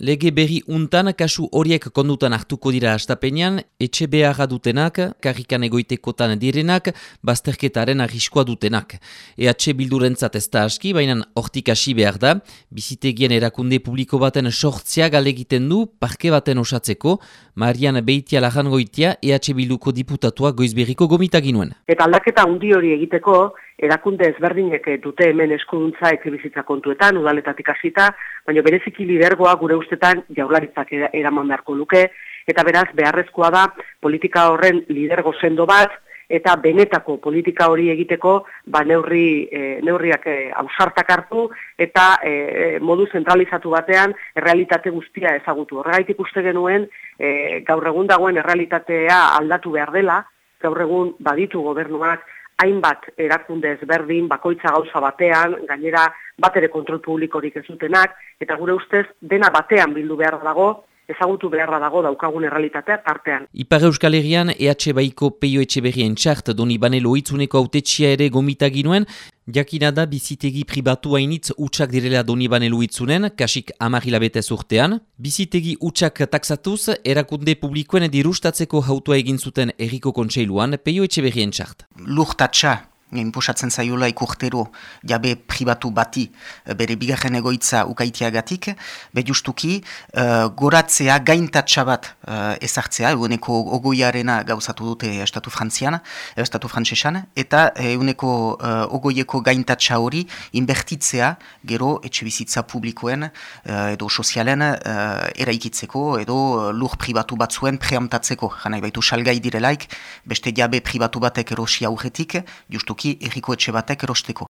Lege berri untan kasu horiek kondutan hartuko dira astapenean, etxe beharra dutenak, karrikan egoitekotan direnak, bazterketaren arriskoa dutenak. EH bildurentzat ez da aski, baina hortik hasi behar da, bizitegien erakunde publiko baten sortzea galegiten du, parke baten osatzeko, Marian Beitia Lajangoitia, EH bilduko diputatua goizberriko gomitaginuen. Eta aldaketa undi hori egiteko, erakunde ezberdinek dute hemen eskuduntza etxe kontuetan, udaletatik hasita, baina bereziki lidergoa gure ustetan jaularitzak eraman beharko luke, eta beraz beharrezkoa da politika horren lidergo sendo bat, eta benetako politika hori egiteko ba neurri e, neurriak e, ausartak hartu eta e, modu zentralizatu batean errealitate guztia ezagutu. Horregaitik uste genuen e, gaur egun dagoen errealitatea aldatu behar dela, gaur egun baditu gobernuak hainbat erakunde ezberdin, bakoitza gauza batean, gainera bat ere kontrol publikorik ez dutenak, eta gure ustez dena batean bildu behar dago, ezagutu beharra dago daukagun errealitatea artean. Ipar Euskal Herrian, EH Baiko Peio Etxeberrien txart doni banelo itzuneko autetxia ere gomita ginuen, jakina da bizitegi pribatu hainitz utxak direla doni banelo itzunen, kasik amarrilabete urtean. Bizitegi utxak taksatuz, erakunde publikoen dirustatzeko hautua egin zuten erriko kontseiluan Peio Etxeberrien txart. Lurtatxa inposatzen zaiola ikurtero jabe pribatu bati eh, bere bigarren egoitza ukaitiagatik, be justuki uh, goratzea gaintatxa bat uh, ezartzea, eguneko ogoiarena gauzatu dute estatu frantzian, estatu frantzesan, eta eguneko uh, ogoieko gaintatxa hori inbertitzea gero etxe bizitza publikoen edo sozialen uh, eraikitzeko edo lur pribatu batzuen preamtatzeko, janai baitu salgai direlaik, beste jabe pribatu batek erosi aurretik, justuki erriko etxe batek erosteko.